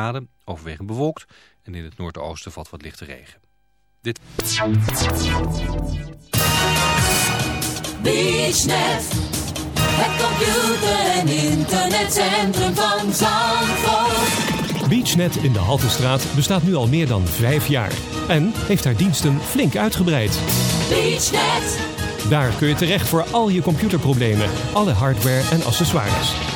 graden, overwegend bewolkt en in het noordoosten valt wat lichte regen. Dit... BeachNet, het computer- en internetcentrum van Zandvoort. BeachNet in de Haltestraat bestaat nu al meer dan vijf jaar en heeft haar diensten flink uitgebreid. BeachNet, Daar kun je terecht voor al je computerproblemen, alle hardware en accessoires.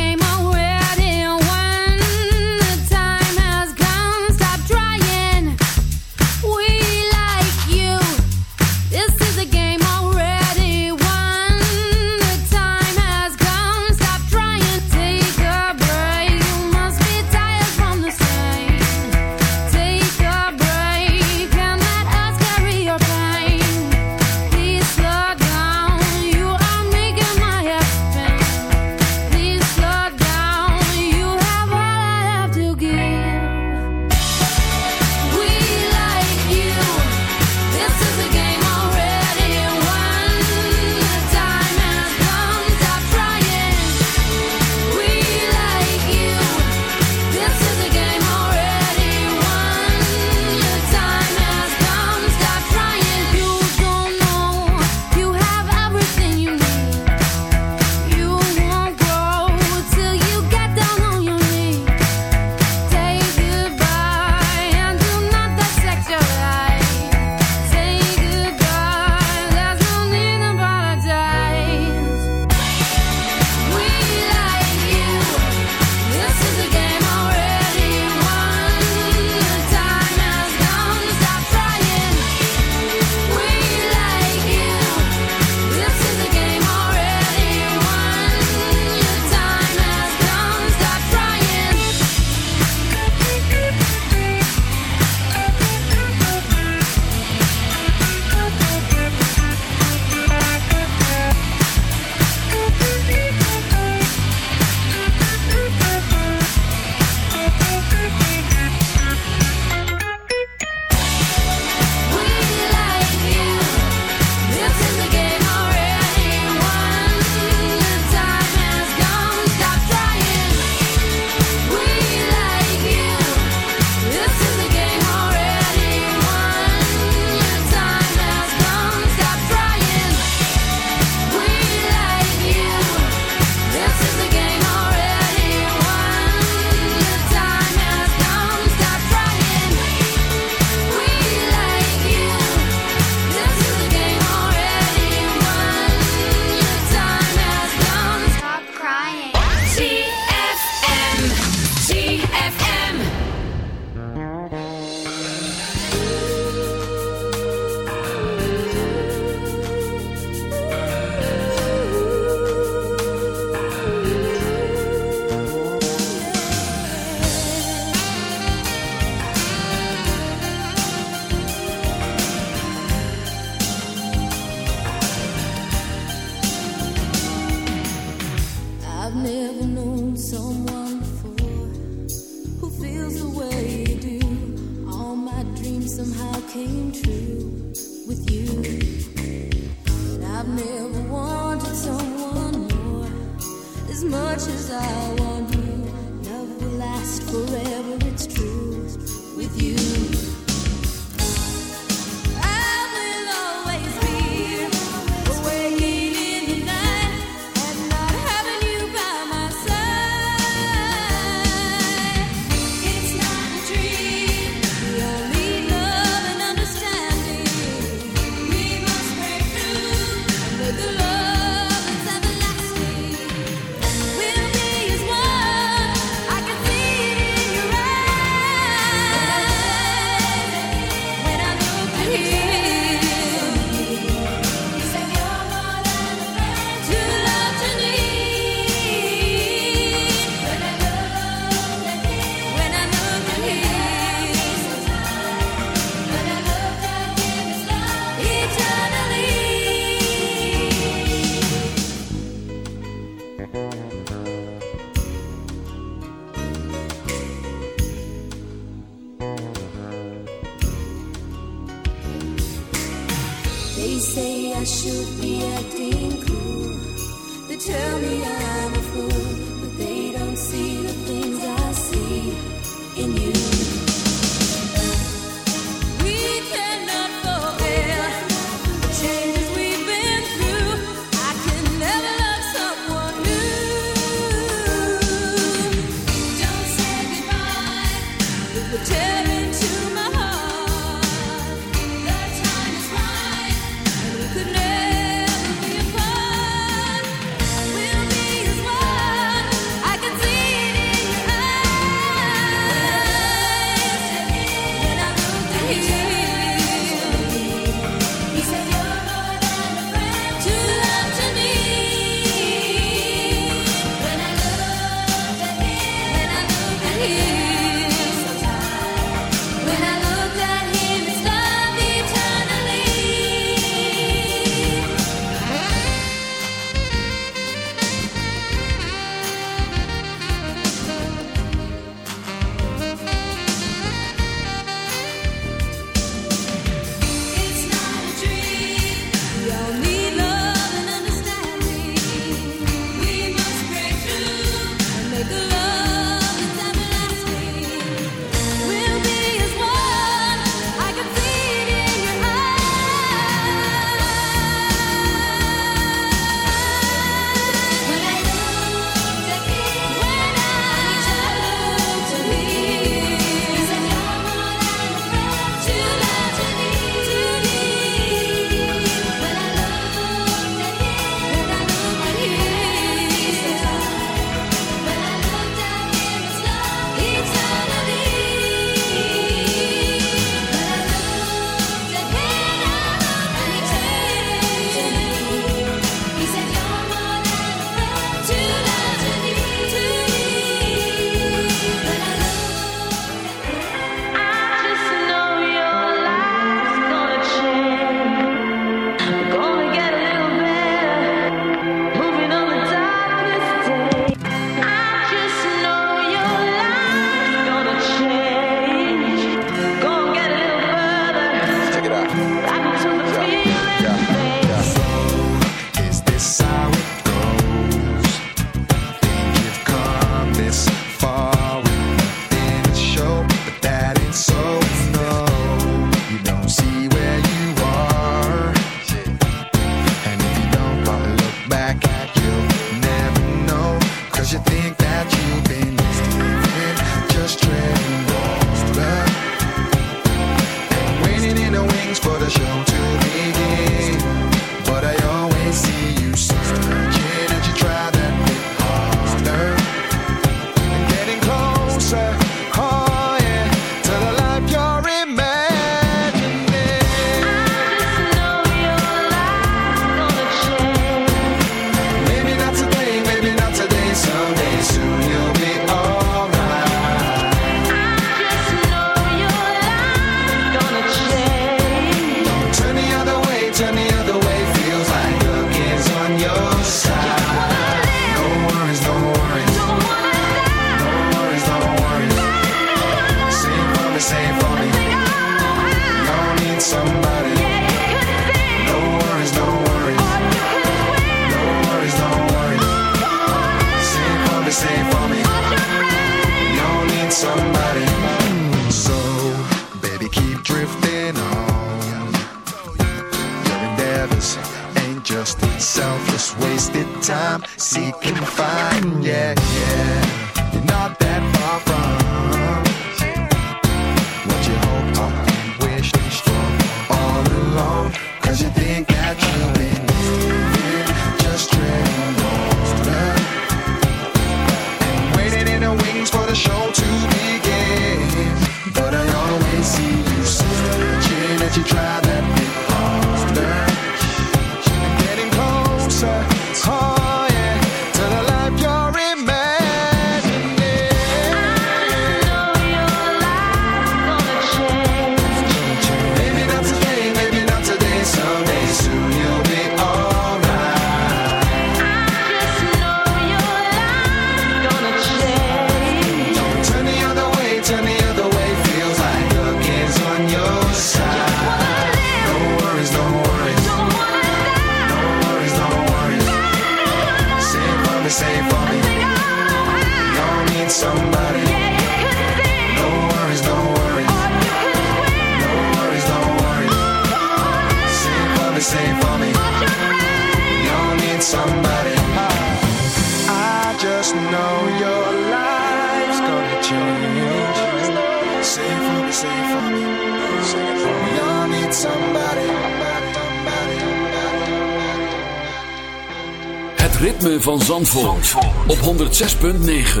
Zandvoort, op 106.9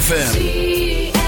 FM.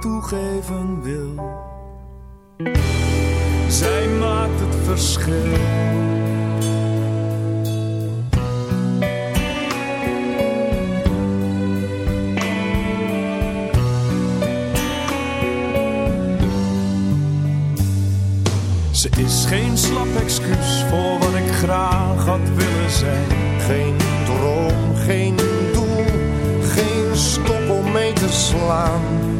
toegeven wil. Zij maakt het verschil. Ze is geen slap excuus voor wat ik graag had willen zijn. Geen droom, geen doel, geen stok om mee te slaan.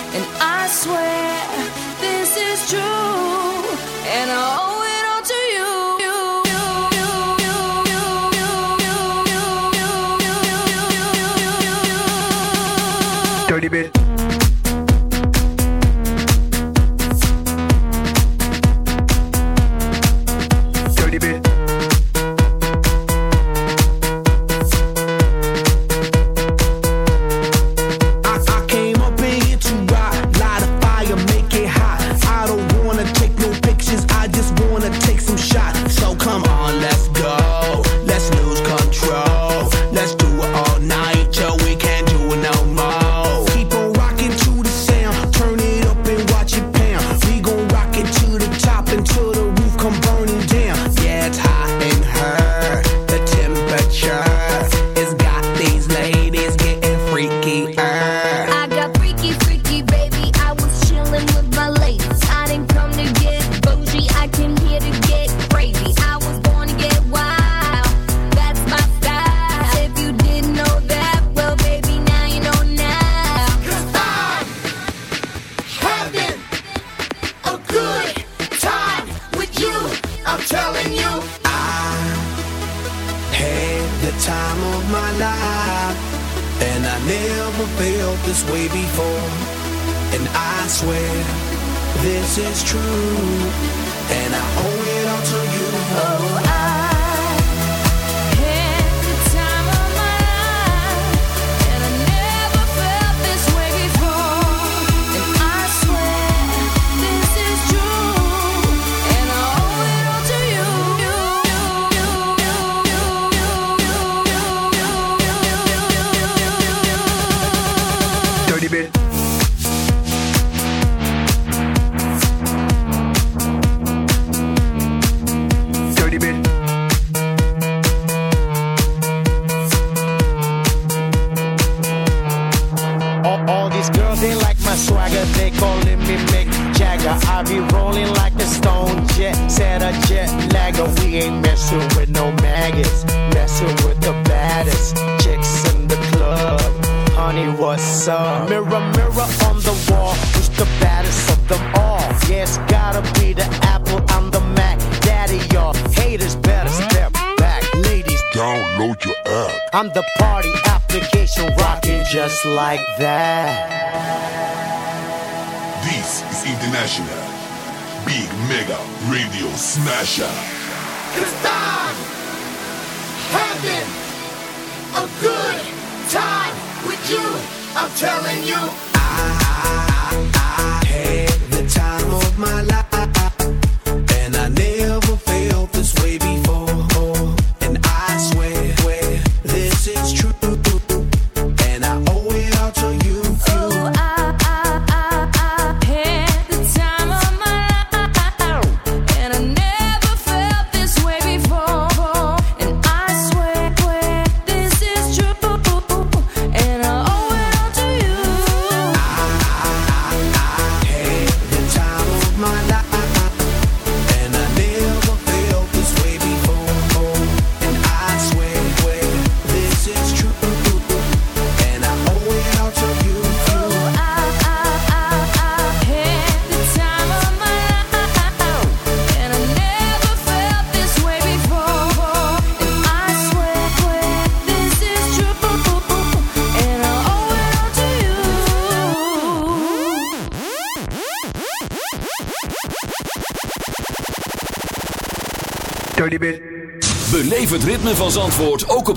swear this is true, and I. true. you. I, I, I, I had the time of my life.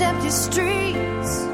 Empty streets,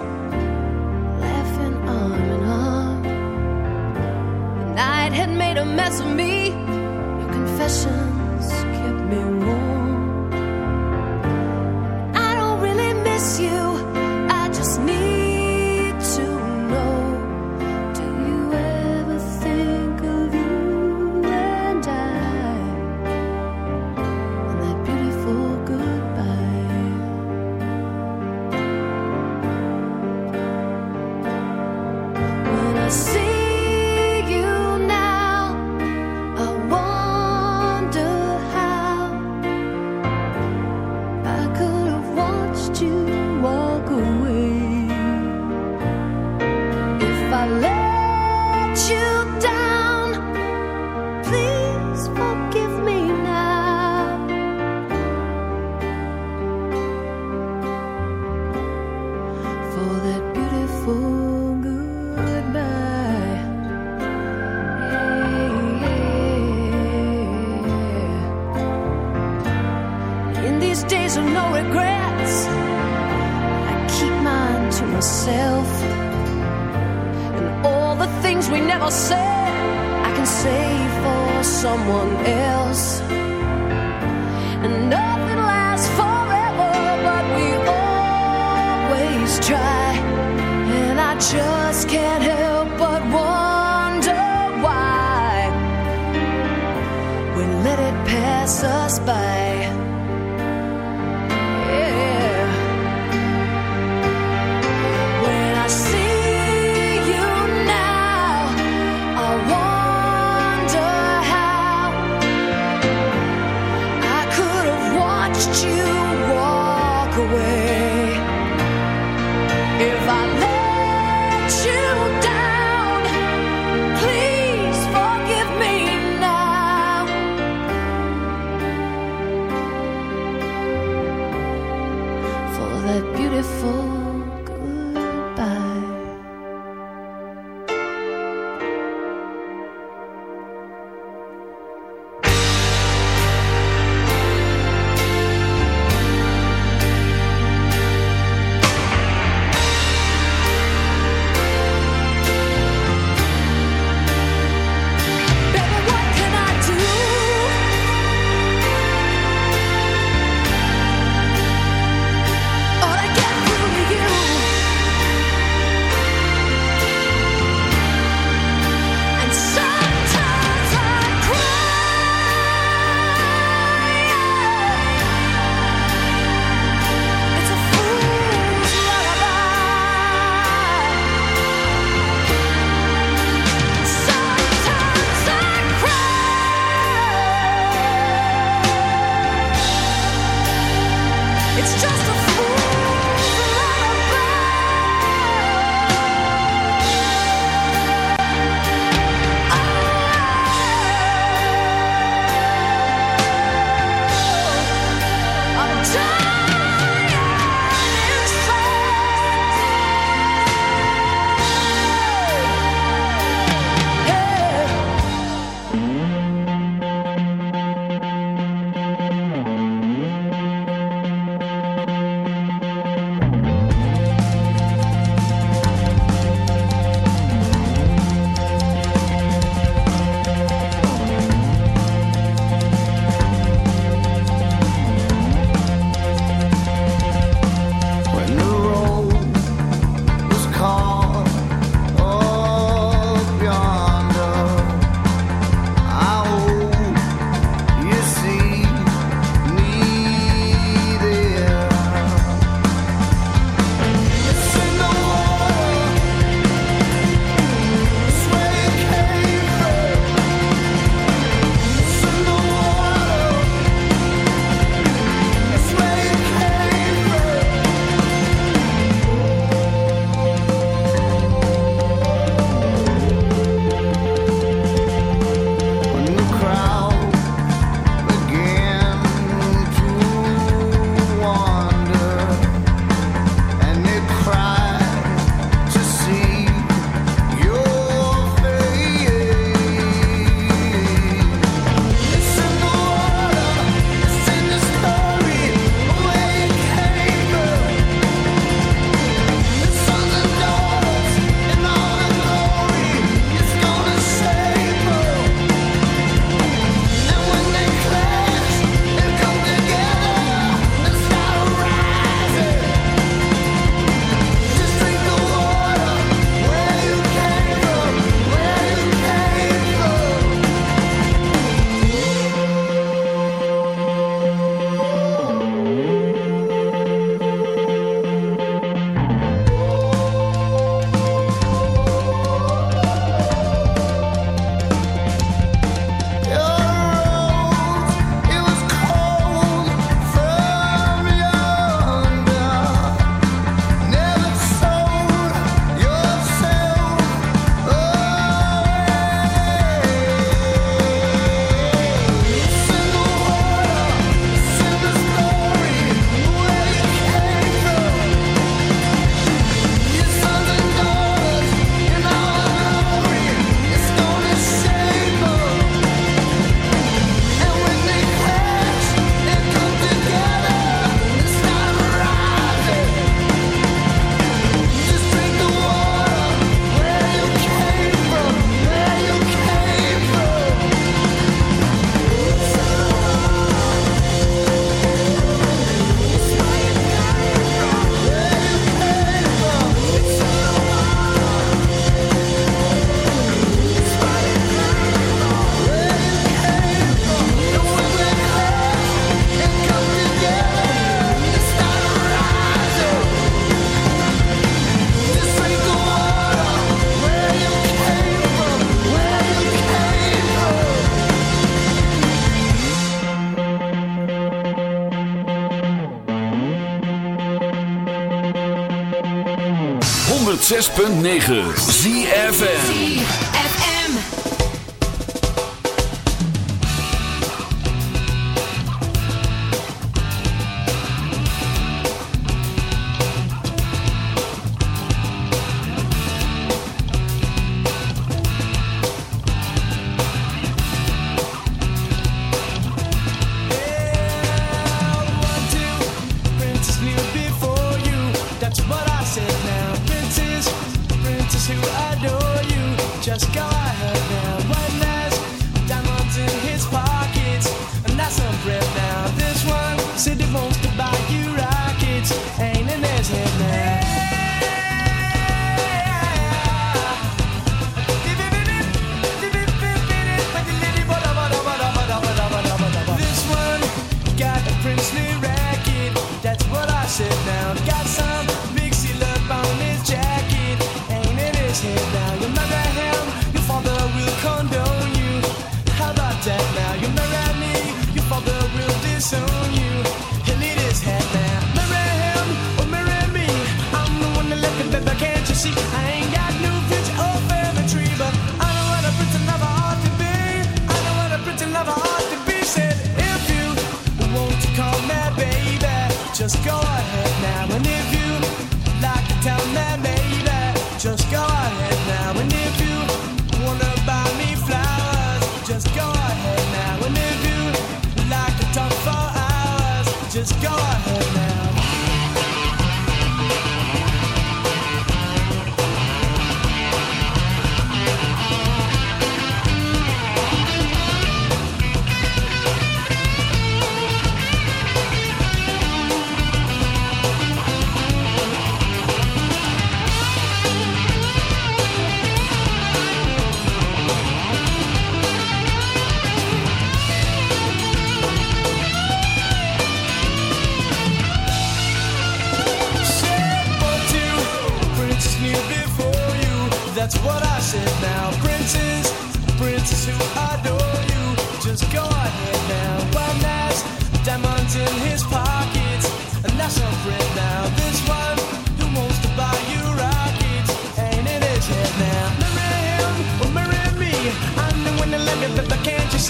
pass us by. 106.9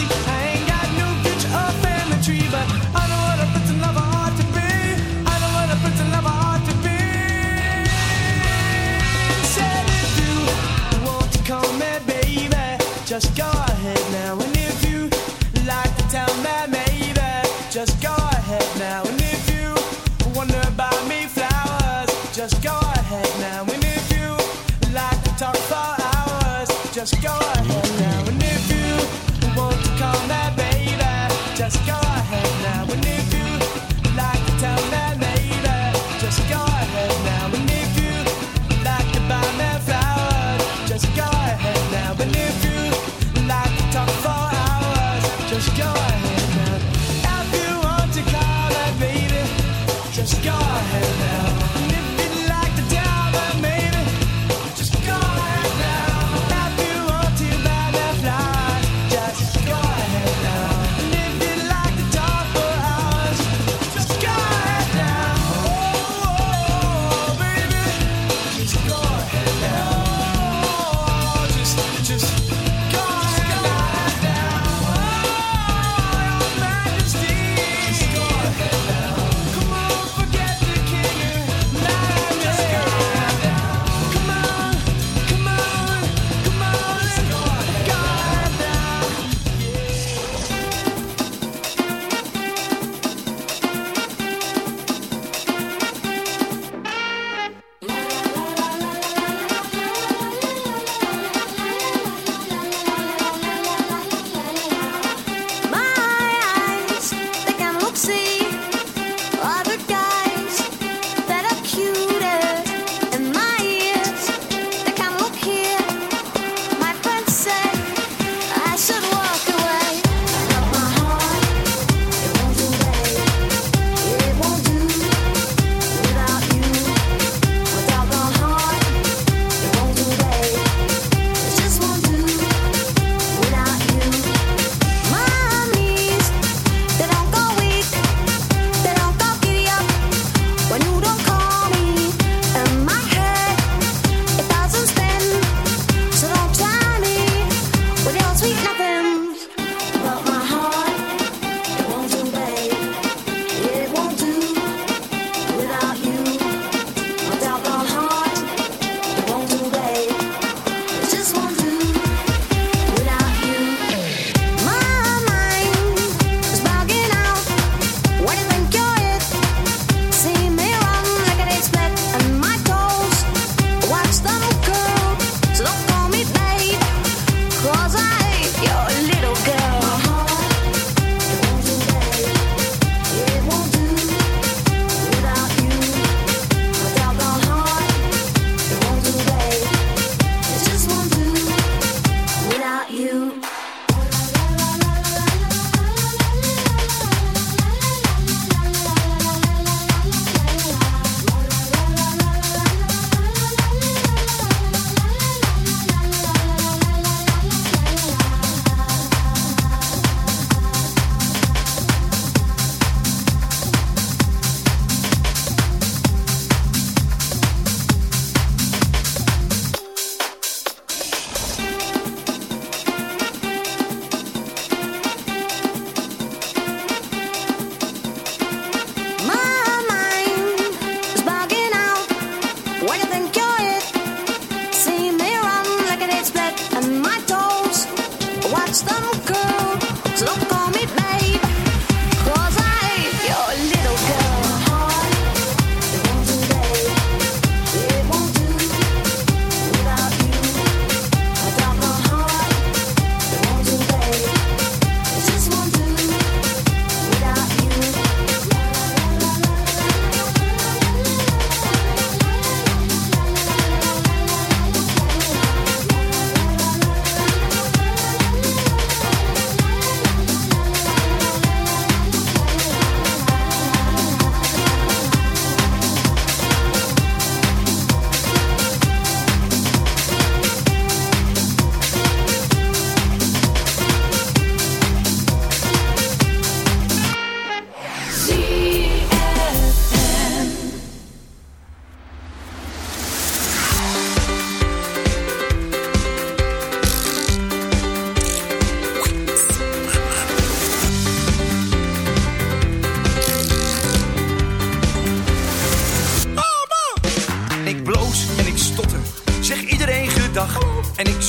see?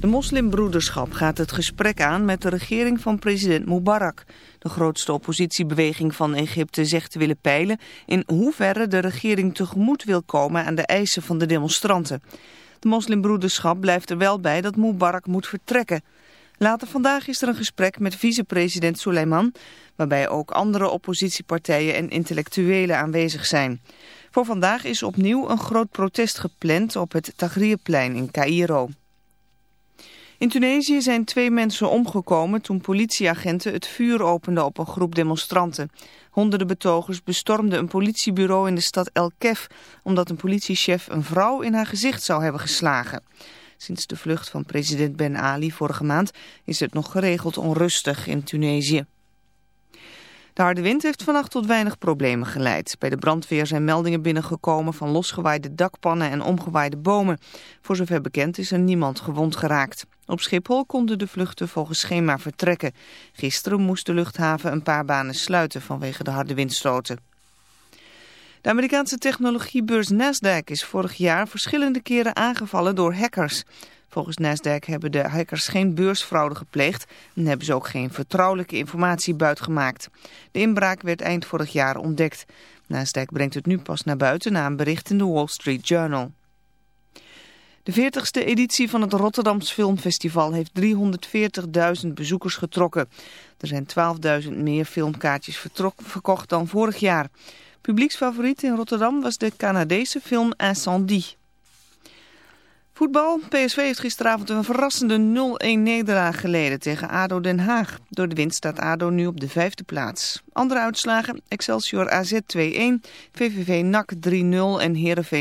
De moslimbroederschap gaat het gesprek aan met de regering van president Mubarak. De grootste oppositiebeweging van Egypte zegt te willen peilen... in hoeverre de regering tegemoet wil komen aan de eisen van de demonstranten. De moslimbroederschap blijft er wel bij dat Mubarak moet vertrekken. Later vandaag is er een gesprek met vicepresident Suleiman... waarbij ook andere oppositiepartijen en intellectuelen aanwezig zijn. Voor vandaag is opnieuw een groot protest gepland op het Tahrirplein in Cairo. In Tunesië zijn twee mensen omgekomen toen politieagenten het vuur openden op een groep demonstranten. Honderden betogers bestormden een politiebureau in de stad El Kef omdat een politiechef een vrouw in haar gezicht zou hebben geslagen. Sinds de vlucht van president Ben Ali vorige maand is het nog geregeld onrustig in Tunesië. De harde wind heeft vannacht tot weinig problemen geleid. Bij de brandweer zijn meldingen binnengekomen van losgewaaide dakpannen en omgewaaide bomen. Voor zover bekend is er niemand gewond geraakt. Op Schiphol konden de vluchten volgens schema vertrekken. Gisteren moest de luchthaven een paar banen sluiten vanwege de harde windstoten. De Amerikaanse technologiebeurs Nasdaq is vorig jaar verschillende keren aangevallen door hackers. Volgens Nasdaq hebben de hackers geen beursfraude gepleegd en hebben ze ook geen vertrouwelijke informatie buitgemaakt. De inbraak werd eind vorig jaar ontdekt. Nasdaq brengt het nu pas naar buiten na een bericht in de Wall Street Journal. De 40ste editie van het Rotterdams Filmfestival heeft 340.000 bezoekers getrokken. Er zijn 12.000 meer filmkaartjes verkocht dan vorig jaar. Publieksfavoriet in Rotterdam was de Canadese film Incendie. Voetbal. PSV heeft gisteravond een verrassende 0-1 nederlaag geleden tegen ADO Den Haag. Door de winst staat ADO nu op de vijfde plaats. Andere uitslagen. Excelsior AZ 2-1, VVV NAC 3-0 en Heerenveen